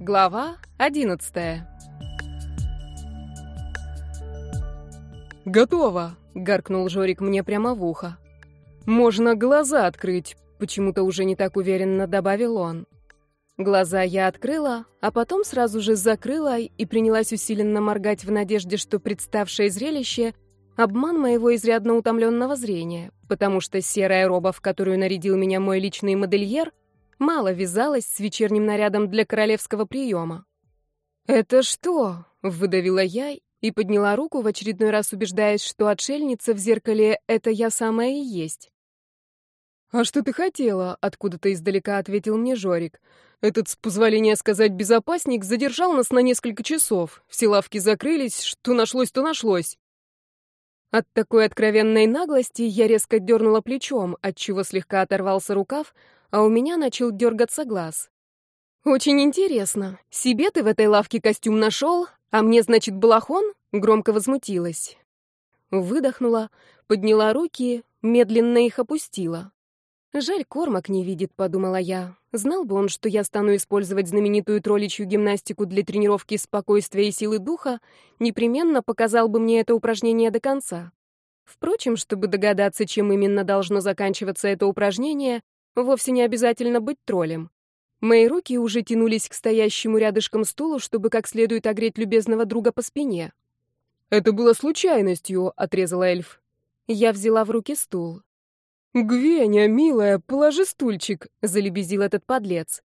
Глава 11. Готово, гаркнул Жорик мне прямо в ухо. Можно глаза открыть, почему-то уже не так уверенно добавил он. Глаза я открыла, а потом сразу же закрыла и принялась усиленно моргать в надежде, что представшее зрелище обман моего изрядно утомленного зрения, потому что серая роба, в которую нарядил меня мой личный модельер, мало вязалось с вечерним нарядом для королевского приема. «Это что?» — выдавила я и подняла руку, в очередной раз убеждаясь, что отшельница в зеркале — это я самая и есть. «А что ты хотела?» — откуда-то издалека ответил мне Жорик. «Этот, с позволения сказать, безопасник задержал нас на несколько часов. Все лавки закрылись, что нашлось, то нашлось». От такой откровенной наглости я резко дернула плечом, отчего слегка оторвался рукав, а у меня начал дергаться глаз. «Очень интересно. Себе ты в этой лавке костюм нашел, а мне, значит, балахон?» — громко возмутилась. Выдохнула, подняла руки, медленно их опустила. «Жаль, Кормак не видит», — подумала я. Знал бы он, что я стану использовать знаменитую тролличью гимнастику для тренировки спокойствия и силы духа, непременно показал бы мне это упражнение до конца. Впрочем, чтобы догадаться, чем именно должно заканчиваться это упражнение, вовсе не обязательно быть троллем. Мои руки уже тянулись к стоящему рядышком стулу, чтобы как следует огреть любезного друга по спине. «Это было случайностью», — отрезала эльф. Я взяла в руки стул. «Гвеня, милая, положи стульчик», — залебезил этот подлец.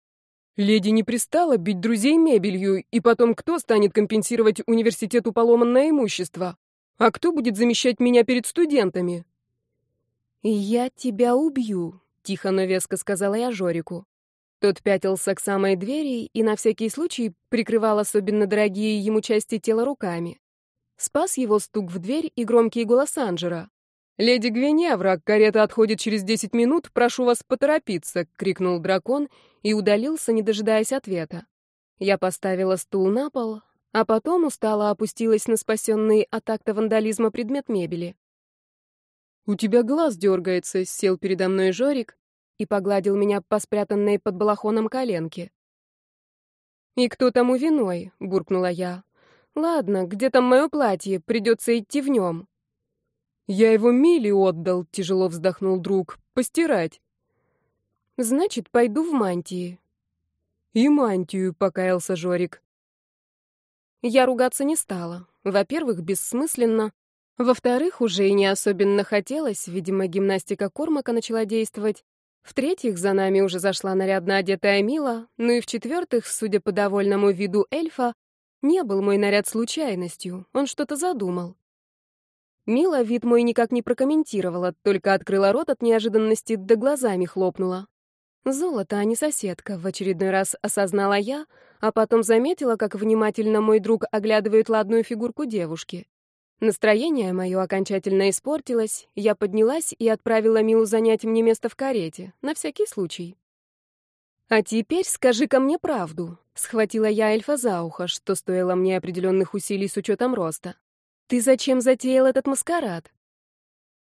«Леди не пристала бить друзей мебелью, и потом кто станет компенсировать университету поломанное имущество? А кто будет замещать меня перед студентами?» «Я тебя убью», — тихо, но веско сказала я Жорику. Тот пятился к самой двери и на всякий случай прикрывал особенно дорогие ему части тела руками. Спас его стук в дверь и громкий голос Анджера. «Леди Гвиневра, карета отходит через десять минут, прошу вас поторопиться!» — крикнул дракон и удалился, не дожидаясь ответа. Я поставила стул на пол, а потом устало опустилась на спасенный от акта вандализма предмет мебели. «У тебя глаз дергается», — сел передо мной Жорик и погладил меня по спрятанной под балахоном коленке. «И кто тому виной?» — буркнула я. «Ладно, где там мое платье? Придется идти в нем». «Я его Миле отдал», — тяжело вздохнул друг. «Постирать». «Значит, пойду в мантии». «И мантию», — покаялся Жорик. Я ругаться не стала. Во-первых, бессмысленно. Во-вторых, уже и не особенно хотелось, видимо, гимнастика Кормака начала действовать. В-третьих, за нами уже зашла нарядно одетая Мила, ну и в-четвертых, судя по довольному виду эльфа, не был мой наряд случайностью, он что-то задумал. Мила вид мой никак не прокомментировала, только открыла рот от неожиданности, да глазами хлопнула. «Золото, а не соседка», — в очередной раз осознала я, а потом заметила, как внимательно мой друг оглядывает ладную фигурку девушки. Настроение мое окончательно испортилось, я поднялась и отправила Милу занять мне место в карете, на всякий случай. «А теперь скажи ко мне правду», — схватила я эльфа за ухо, что стоило мне определенных усилий с учетом роста. «Ты зачем затеял этот маскарад?»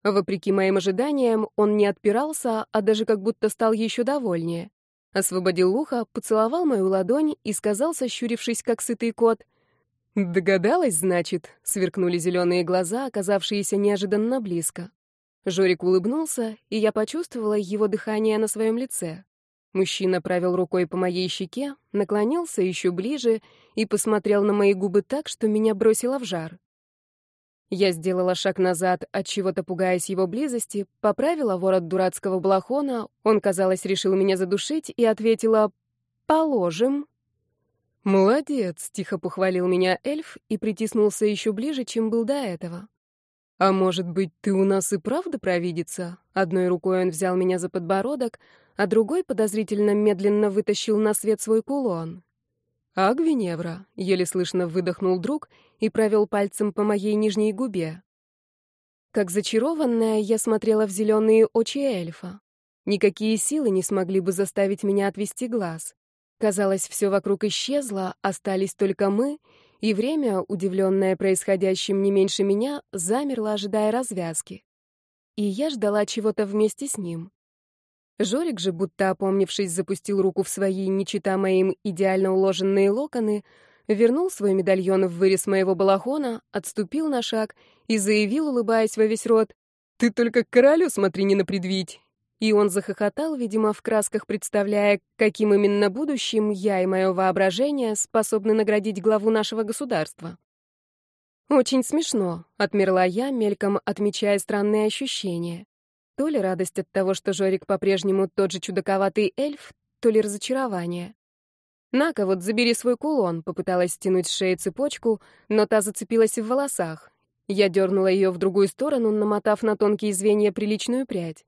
Вопреки моим ожиданиям, он не отпирался, а даже как будто стал еще довольнее. Освободил ухо, поцеловал мою ладонь и сказал, сощурившись, как сытый кот, «Догадалась, значит?» — сверкнули зеленые глаза, оказавшиеся неожиданно близко. Жорик улыбнулся, и я почувствовала его дыхание на своем лице. Мужчина провел рукой по моей щеке, наклонился еще ближе и посмотрел на мои губы так, что меня бросило в жар. Я сделала шаг назад, отчего-то пугаясь его близости, поправила ворот дурацкого балахона, он, казалось, решил меня задушить, и ответила «Положим». «Молодец», — тихо похвалил меня эльф и притиснулся еще ближе, чем был до этого. «А может быть, ты у нас и правда провидица?» Одной рукой он взял меня за подбородок, а другой подозрительно медленно вытащил на свет свой кулон. А Гвиневра еле слышно выдохнул друг и провел пальцем по моей нижней губе. Как зачарованная, я смотрела в зеленые очи эльфа. Никакие силы не смогли бы заставить меня отвести глаз. Казалось, все вокруг исчезло, остались только мы, и время, удивленное происходящим не меньше меня, замерло, ожидая развязки. И я ждала чего-то вместе с ним. Жорик же, будто опомнившись, запустил руку в свои, не чита моим, идеально уложенные локоны, вернул свой медальон в вырез моего балахона, отступил на шаг и заявил, улыбаясь во весь рот, «Ты только к королю смотри, не напредвить!» И он захохотал, видимо, в красках представляя, каким именно будущим я и мое воображение способны наградить главу нашего государства. «Очень смешно», — отмерла я, мельком отмечая странные ощущения. То ли радость от того, что Жорик по-прежнему тот же чудаковатый эльф, то ли разочарование. «На-ка, вот забери свой кулон», — попыталась стянуть с шеи цепочку, но та зацепилась в волосах. Я дернула ее в другую сторону, намотав на тонкие звенья приличную прядь.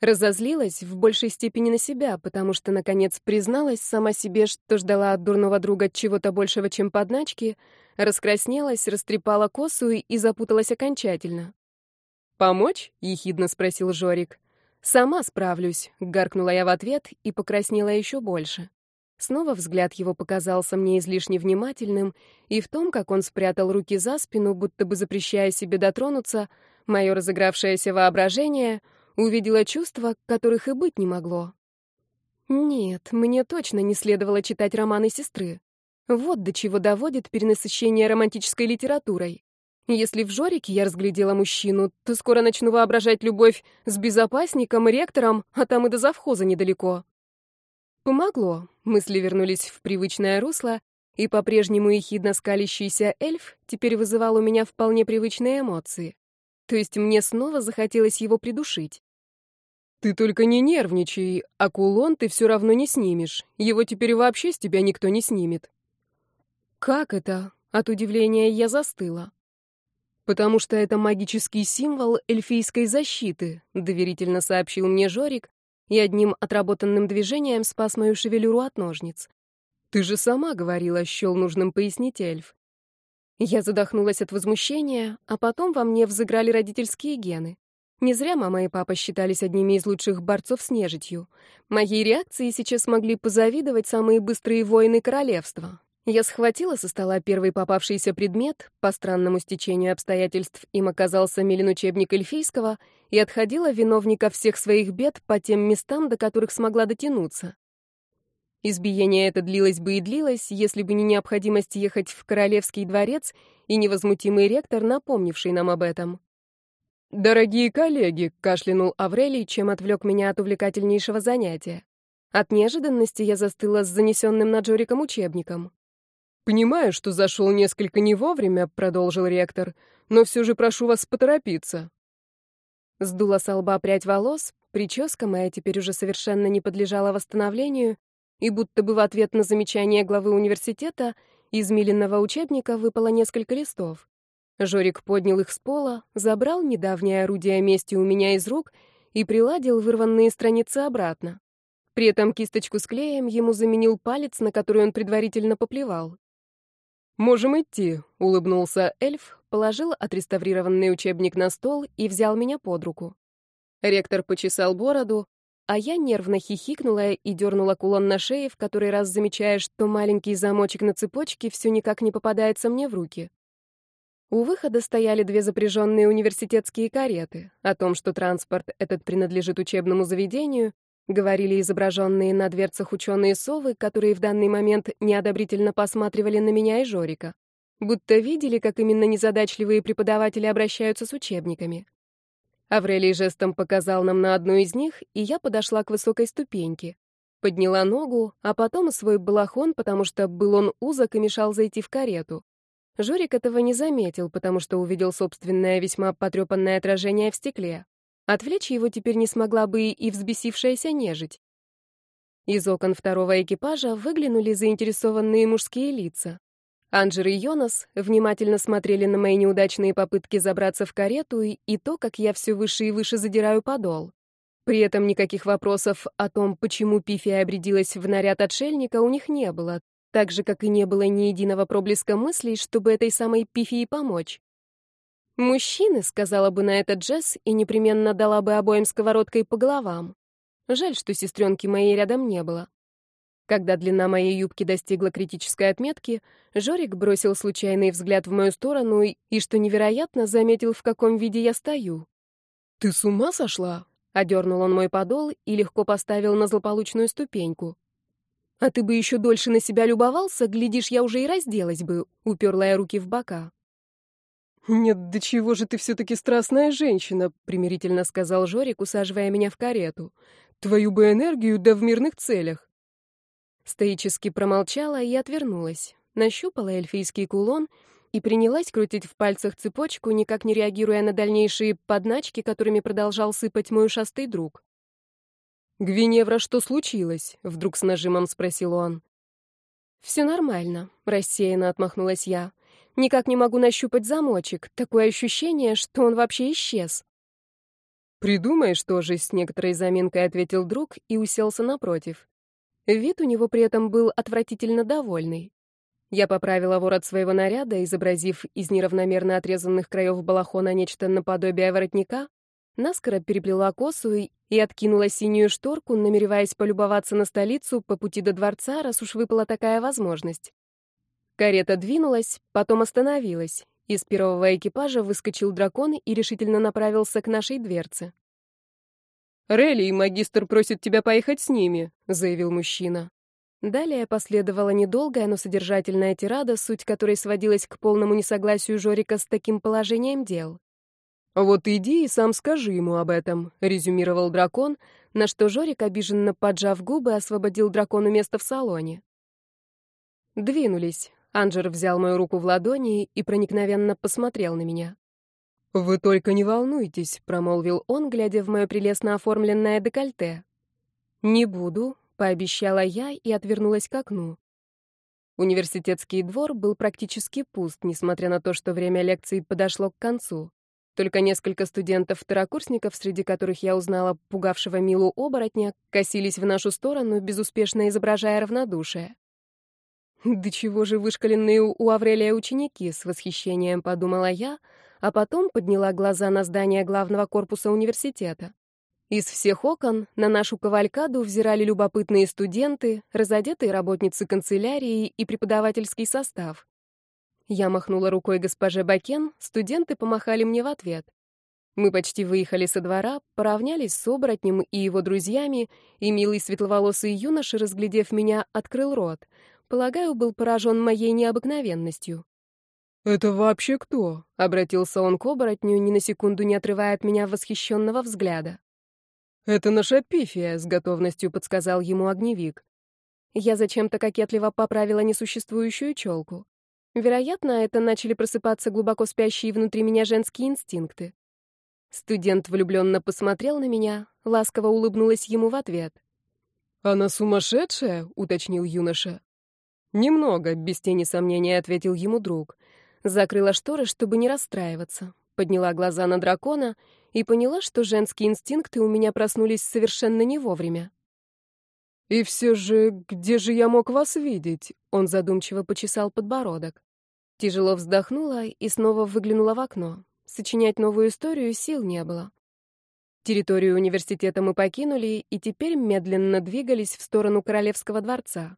Разозлилась в большей степени на себя, потому что, наконец, призналась сама себе, что ждала от дурного друга чего-то большего, чем подначки, раскраснелась, растрепала косу и запуталась окончательно. «Помочь?» — ехидно спросил Жорик. «Сама справлюсь», — гаркнула я в ответ и покраснела еще больше. Снова взгляд его показался мне излишне внимательным, и в том, как он спрятал руки за спину, будто бы запрещая себе дотронуться, мое разыгравшееся воображение увидело чувства, которых и быть не могло. Нет, мне точно не следовало читать романы сестры. Вот до чего доводит перенасыщение романтической литературой. Если в Жорике я разглядела мужчину, то скоро начну воображать любовь с безопасником и ректором, а там и до завхоза недалеко. Помогло. Мысли вернулись в привычное русло, и по-прежнему ехидно скалящийся эльф теперь вызывал у меня вполне привычные эмоции. То есть мне снова захотелось его придушить. «Ты только не нервничай, а кулон ты все равно не снимешь. Его теперь вообще с тебя никто не снимет». «Как это?» От удивления я застыла. «Потому что это магический символ эльфийской защиты», — доверительно сообщил мне Жорик и одним отработанным движением спас мою шевелюру от ножниц. «Ты же сама говорила, щел нужным пояснить эльф». Я задохнулась от возмущения, а потом во мне взыграли родительские гены. Не зря мама и папа считались одними из лучших борцов с нежитью. Моей реакции сейчас могли позавидовать самые быстрые воины королевства. Я схватила со стола первый попавшийся предмет, по странному стечению обстоятельств им оказался Милин учебник эльфийского, и отходила виновника всех своих бед по тем местам, до которых смогла дотянуться. Избиение это длилось бы и длилось, если бы не необходимость ехать в королевский дворец и невозмутимый ректор, напомнивший нам об этом. «Дорогие коллеги!» — кашлянул Аврелий, чем отвлек меня от увлекательнейшего занятия. От неожиданности я застыла с занесенным над Жориком учебником. «Понимаю, что зашел несколько не вовремя», — продолжил ректор, «но все же прошу вас поторопиться». Сдула со лба прядь волос, прическа моя теперь уже совершенно не подлежала восстановлению, и будто бы в ответ на замечание главы университета из миленного учебника выпало несколько листов. Жорик поднял их с пола, забрал недавнее орудие мести у меня из рук и приладил вырванные страницы обратно. При этом кисточку с клеем ему заменил палец, на который он предварительно поплевал. «Можем идти», — улыбнулся эльф, положил отреставрированный учебник на стол и взял меня под руку. Ректор почесал бороду, а я нервно хихикнула и дернула кулон на шее, в который раз замечая, что маленький замочек на цепочке все никак не попадается мне в руки. У выхода стояли две запряженные университетские кареты. О том, что транспорт этот принадлежит учебному заведению, говорили изображенные на дверцах ученые совы, которые в данный момент неодобрительно посматривали на меня и Жорика, будто видели, как именно незадачливые преподаватели обращаются с учебниками. Аврелий жестом показал нам на одну из них, и я подошла к высокой ступеньке. Подняла ногу, а потом свой балахон, потому что был он узок и мешал зайти в карету. Жорик этого не заметил, потому что увидел собственное весьма потрепанное отражение в стекле. Отвлечь его теперь не смогла бы и взбесившаяся нежить. Из окон второго экипажа выглянули заинтересованные мужские лица. Анджер и Йонас внимательно смотрели на мои неудачные попытки забраться в карету и, и то, как я все выше и выше задираю подол. При этом никаких вопросов о том, почему Пифия обрядилась в наряд отшельника, у них не было, так же, как и не было ни единого проблеска мыслей, чтобы этой самой Пифии помочь. Мужчины, сказала бы на этот Джесс и непременно дала бы обоим сковородкой по головам. Жаль, что сестренки моей рядом не было. Когда длина моей юбки достигла критической отметки, Жорик бросил случайный взгляд в мою сторону и, и что невероятно, заметил, в каком виде я стою. «Ты с ума сошла?» — одернул он мой подол и легко поставил на злополучную ступеньку. «А ты бы еще дольше на себя любовался, глядишь, я уже и разделась бы», — уперла я руки в бока. «Нет, до чего же ты все-таки страстная женщина», — примирительно сказал Жорик, усаживая меня в карету. «Твою бы энергию, да в мирных целях». Стоически промолчала и отвернулась. Нащупала эльфийский кулон и принялась крутить в пальцах цепочку, никак не реагируя на дальнейшие подначки, которыми продолжал сыпать мой ушастый друг. «Гвиневра, что случилось?» — вдруг с нажимом спросил он. «Все нормально», — рассеянно отмахнулась я. Никак не могу нащупать замочек. Такое ощущение, что он вообще исчез. «Придумаешь тоже», — с некоторой заминкой ответил друг и уселся напротив. Вид у него при этом был отвратительно довольный. Я поправила ворот своего наряда, изобразив из неравномерно отрезанных краев балахона нечто наподобие воротника, наскоро переплела косу и откинула синюю шторку, намереваясь полюбоваться на столицу по пути до дворца, раз уж выпала такая возможность. Карета двинулась, потом остановилась. Из первого экипажа выскочил дракон и решительно направился к нашей дверце. «Релли, магистр просит тебя поехать с ними», — заявил мужчина. Далее последовала недолгая, но содержательная тирада, суть которой сводилась к полному несогласию Жорика с таким положением дел. «Вот иди и сам скажи ему об этом», — резюмировал дракон, на что Жорик, обиженно поджав губы, освободил дракону место в салоне. Двинулись. Анджер взял мою руку в ладони и проникновенно посмотрел на меня. «Вы только не волнуйтесь», — промолвил он, глядя в мое прелестно оформленное декольте. «Не буду», — пообещала я и отвернулась к окну. Университетский двор был практически пуст, несмотря на то, что время лекции подошло к концу. Только несколько студентов-второкурсников, среди которых я узнала пугавшего Милу оборотня, косились в нашу сторону, безуспешно изображая равнодушие. «Да же вышкаленные у Аврелия ученики!» — с восхищением подумала я, а потом подняла глаза на здание главного корпуса университета. Из всех окон на нашу кавалькаду взирали любопытные студенты, разодетые работницы канцелярии и преподавательский состав. Я махнула рукой госпоже Бакен, студенты помахали мне в ответ. Мы почти выехали со двора, поравнялись с оборотнем и его друзьями, и милый светловолосый юноша, разглядев меня, открыл рот, Полагаю, был поражен моей необыкновенностью. «Это вообще кто?» — обратился он к оборотню, ни на секунду не отрывая от меня восхищенного взгляда. «Это наша пифия», — с готовностью подсказал ему огневик. Я зачем-то кокетливо поправила несуществующую челку. Вероятно, это начали просыпаться глубоко спящие внутри меня женские инстинкты. Студент влюбленно посмотрел на меня, ласково улыбнулась ему в ответ. «Она сумасшедшая?» — уточнил юноша. «Немного», — без тени сомнения ответил ему друг. Закрыла шторы, чтобы не расстраиваться. Подняла глаза на дракона и поняла, что женские инстинкты у меня проснулись совершенно не вовремя. «И все же, где же я мог вас видеть?» Он задумчиво почесал подбородок. Тяжело вздохнула и снова выглянула в окно. Сочинять новую историю сил не было. Территорию университета мы покинули и теперь медленно двигались в сторону Королевского дворца.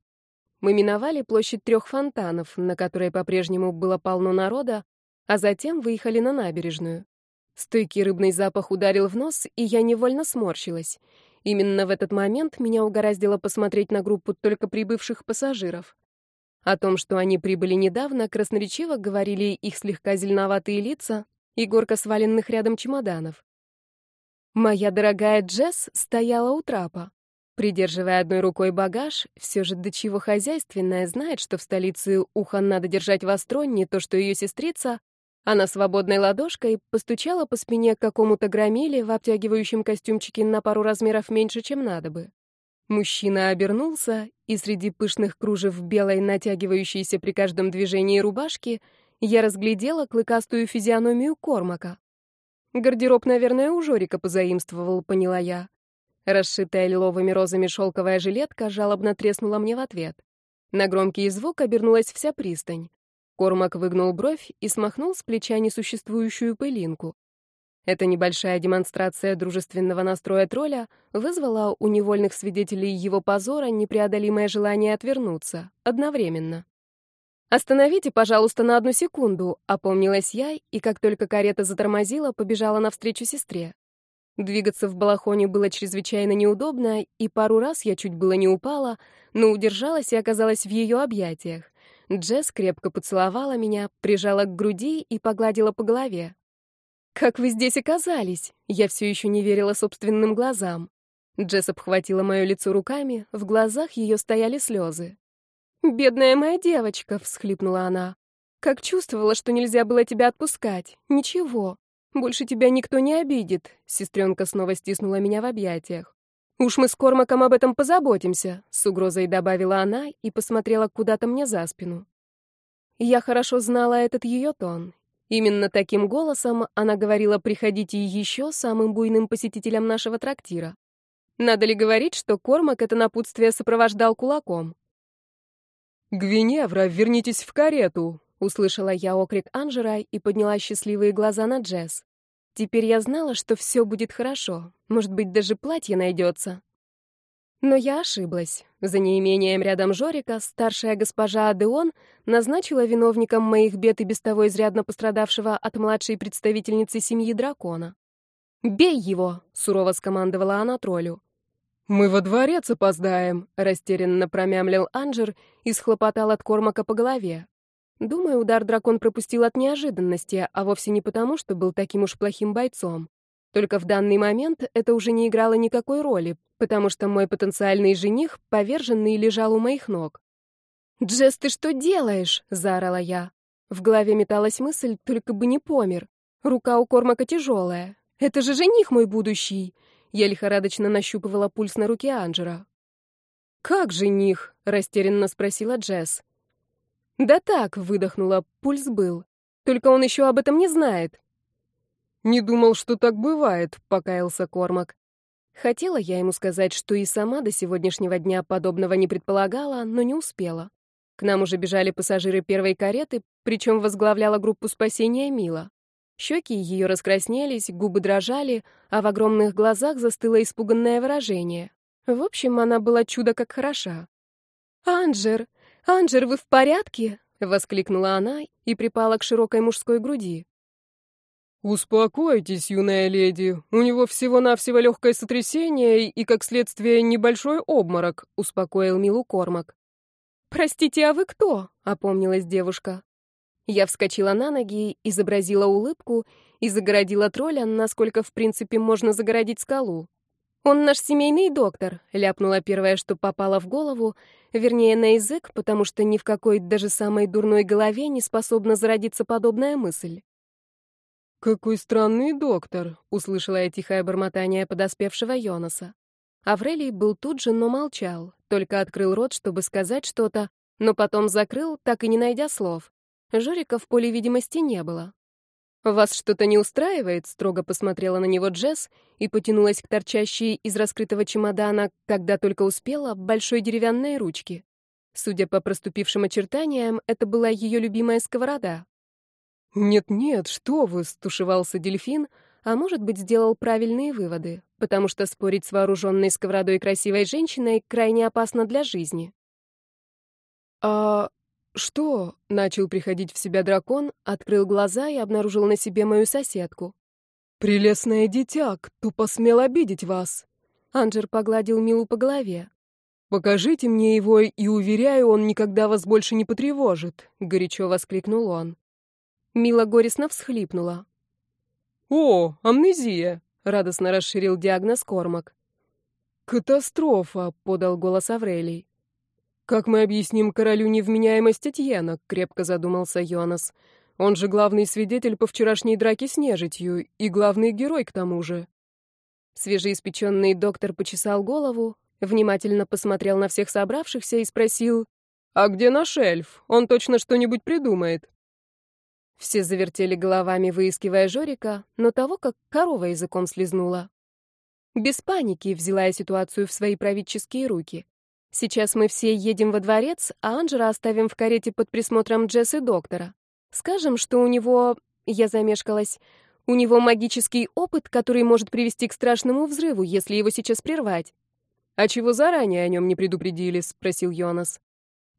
Мы миновали площадь трех фонтанов, на которой по-прежнему было полно народа, а затем выехали на набережную. Стойкий рыбный запах ударил в нос, и я невольно сморщилась. Именно в этот момент меня угораздило посмотреть на группу только прибывших пассажиров. О том, что они прибыли недавно, красноречиво говорили их слегка зеленоватые лица и горка сваленных рядом чемоданов. Моя дорогая Джесс стояла у трапа. Придерживая одной рукой багаж, все же до чего хозяйственная знает, что в столице ухо надо держать востро, не то что ее сестрица, она свободной ладошкой постучала по спине к какому-то громиле в обтягивающем костюмчике на пару размеров меньше, чем надо бы. Мужчина обернулся, и среди пышных кружев белой, натягивающейся при каждом движении рубашки, я разглядела клыкастую физиономию Кормака. Гардероб, наверное, у Жорика позаимствовал, поняла я. Расшитая лиловыми розами шелковая жилетка жалобно треснула мне в ответ. На громкий звук обернулась вся пристань. Кормак выгнул бровь и смахнул с плеча несуществующую пылинку. Эта небольшая демонстрация дружественного настроя тролля вызвала у невольных свидетелей его позора непреодолимое желание отвернуться одновременно. «Остановите, пожалуйста, на одну секунду», — опомнилась я, и как только карета затормозила, побежала навстречу сестре. Двигаться в балахоне было чрезвычайно неудобно, и пару раз я чуть было не упала, но удержалась и оказалась в ее объятиях. Джесс крепко поцеловала меня, прижала к груди и погладила по голове. «Как вы здесь оказались?» Я все еще не верила собственным глазам. Джесс обхватила мое лицо руками, в глазах ее стояли слезы. «Бедная моя девочка!» — всхлипнула она. «Как чувствовала, что нельзя было тебя отпускать. Ничего. Больше тебя никто не обидит. Сестренка снова стиснула меня в объятиях. Уж мы с Кормаком об этом позаботимся, с угрозой добавила она и посмотрела куда-то мне за спину. Я хорошо знала этот ее тон. Именно таким голосом она говорила: "Приходите еще самым буйным посетителям нашего трактира". Надо ли говорить, что Кормак это напутствие сопровождал кулаком? «Гвиневра, вернитесь в карету!» Услышала я окрик Анжера и подняла счастливые глаза на Джесс. Теперь я знала, что все будет хорошо. Может быть, даже платье найдется. Но я ошиблась. За неимением рядом Жорика старшая госпожа Адеон назначила виновником моих бед и без того изрядно пострадавшего от младшей представительницы семьи дракона. «Бей его!» — сурово скомандовала она троллю. «Мы во дворец опоздаем», — растерянно промямлил Анджер и схлопотал от Кормака по голове. Думаю, удар дракон пропустил от неожиданности, а вовсе не потому, что был таким уж плохим бойцом. Только в данный момент это уже не играло никакой роли, потому что мой потенциальный жених, поверженный, лежал у моих ног. «Джесс, ты что делаешь?» — заорала я. В голове металась мысль, только бы не помер. Рука у Кормака тяжелая. «Это же жених мой будущий!» Я лихорадочно нащупывала пульс на руке Анджера. «Как жених?» — растерянно спросила Джесс. Да так, выдохнула, пульс был. Только он еще об этом не знает. Не думал, что так бывает, покаялся Кормак. Хотела я ему сказать, что и сама до сегодняшнего дня подобного не предполагала, но не успела. К нам уже бежали пассажиры первой кареты, причем возглавляла группу спасения Мила. Щеки ее раскраснелись, губы дрожали, а в огромных глазах застыло испуганное выражение. В общем, она была чудо как хороша. «Анджер!» «Анджер, вы в порядке?» — воскликнула она и припала к широкой мужской груди. «Успокойтесь, юная леди. У него всего-навсего легкое сотрясение и, как следствие, небольшой обморок», — успокоил Милу Кормак. «Простите, а вы кто?» — опомнилась девушка. Я вскочила на ноги, изобразила улыбку и загородила тролля, насколько, в принципе, можно загородить скалу. «Он наш семейный доктор», — ляпнула первое, что попало в голову, вернее, на язык, потому что ни в какой даже самой дурной голове не способна зародиться подобная мысль. «Какой странный доктор», — услышала я тихое бормотание подоспевшего Йонаса. Аврелий был тут же, но молчал, только открыл рот, чтобы сказать что-то, но потом закрыл, так и не найдя слов. Жорика в поле видимости не было. «Вас что-то не устраивает?» — строго посмотрела на него Джесс и потянулась к торчащей из раскрытого чемодана, когда только успела, большой деревянной ручке. Судя по проступившим очертаниям, это была ее любимая сковорода. «Нет-нет, что вы!» — стушевался дельфин, а, может быть, сделал правильные выводы, потому что спорить с вооруженной сковородой красивой женщиной крайне опасно для жизни. «А «Что?» — начал приходить в себя дракон, открыл глаза и обнаружил на себе мою соседку. «Прелестное дитя, кто посмел обидеть вас?» Анджер погладил Милу по голове. «Покажите мне его, и, уверяю, он никогда вас больше не потревожит», — горячо воскликнул он. Мила горестно всхлипнула. «О, амнезия!» — радостно расширил диагноз Кормак. «Катастрофа!» — подал голос Аврелий. «Как мы объясним королю невменяемость Этьена?» — крепко задумался Йонас. «Он же главный свидетель по вчерашней драке с нежитью и главный герой к тому же». Свежеиспеченный доктор почесал голову, внимательно посмотрел на всех собравшихся и спросил, «А где наш эльф? Он точно что-нибудь придумает». Все завертели головами, выискивая Жорика, но того, как корова языком слезнула. Без паники взяла я ситуацию в свои правительские руки. Сейчас мы все едем во дворец, а Анджера оставим в карете под присмотром Джесс и доктора. Скажем, что у него... Я замешкалась. У него магический опыт, который может привести к страшному взрыву, если его сейчас прервать. «А чего заранее о нем не предупредили?» — спросил Йонас.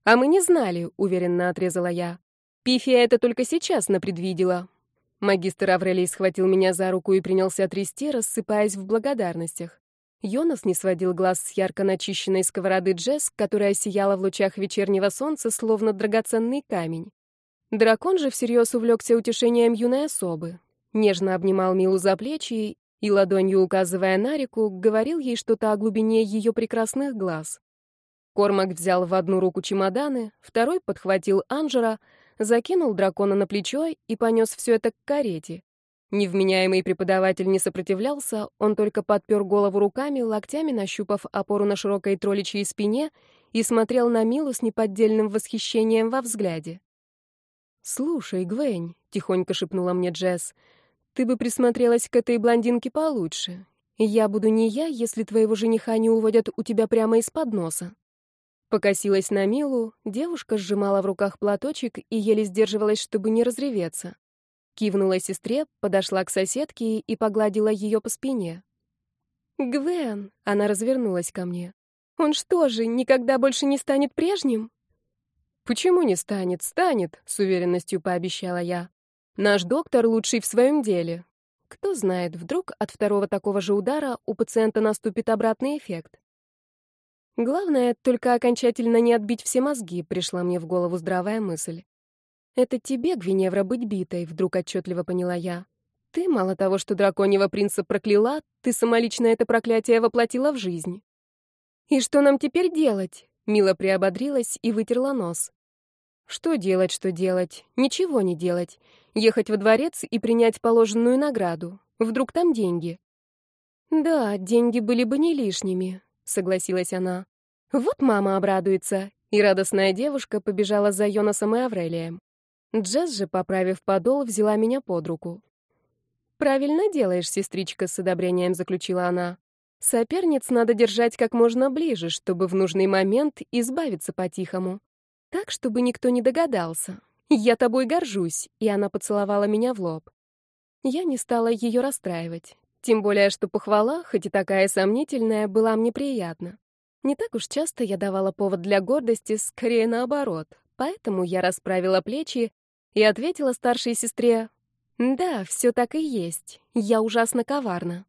«А мы не знали», — уверенно отрезала я. «Пифия это только сейчас напредвидела». Магистр Аврелий схватил меня за руку и принялся трясти, рассыпаясь в благодарностях. Йонас не сводил глаз с ярко начищенной сковороды Джесс, которая сияла в лучах вечернего солнца, словно драгоценный камень. Дракон же всерьез увлекся утешением юной особы. Нежно обнимал Милу за плечи и, ладонью указывая на реку, говорил ей что-то о глубине ее прекрасных глаз. Кормак взял в одну руку чемоданы, второй подхватил Анжера, закинул дракона на плечо и понес все это к карете. Невменяемый преподаватель не сопротивлялся, он только подпер голову руками, локтями нащупав опору на широкой тролличьей спине и смотрел на Милу с неподдельным восхищением во взгляде. «Слушай, Гвень», — тихонько шепнула мне Джесс, — «ты бы присмотрелась к этой блондинке получше. Я буду не я, если твоего жениха не уводят у тебя прямо из-под носа». Покосилась на Милу, девушка сжимала в руках платочек и еле сдерживалась, чтобы не разреветься. Кивнула сестре, подошла к соседке и погладила ее по спине. «Гвен!» — она развернулась ко мне. «Он что же, никогда больше не станет прежним?» «Почему не станет? Станет!» — с уверенностью пообещала я. «Наш доктор лучший в своем деле. Кто знает, вдруг от второго такого же удара у пациента наступит обратный эффект. Главное, только окончательно не отбить все мозги, пришла мне в голову здравая мысль. «Это тебе, Гвиневра, быть битой», — вдруг отчетливо поняла я. «Ты, мало того, что драконьего принца прокляла, ты самолично это проклятие воплотила в жизнь». «И что нам теперь делать?» — Мила приободрилась и вытерла нос. «Что делать, что делать? Ничего не делать. Ехать во дворец и принять положенную награду. Вдруг там деньги?» «Да, деньги были бы не лишними», — согласилась она. «Вот мама обрадуется», и радостная девушка побежала за Йонасом и Аврелием. Джесс же, поправив подол, взяла меня под руку. «Правильно делаешь, сестричка», — с одобрением заключила она. «Соперниц надо держать как можно ближе, чтобы в нужный момент избавиться по-тихому. Так, чтобы никто не догадался. Я тобой горжусь», — и она поцеловала меня в лоб. Я не стала ее расстраивать. Тем более, что похвала, хоть и такая сомнительная, была мне приятна. Не так уж часто я давала повод для гордости, скорее наоборот. Поэтому я расправила плечи и ответила старшей сестре, «Да, все так и есть, я ужасно коварна».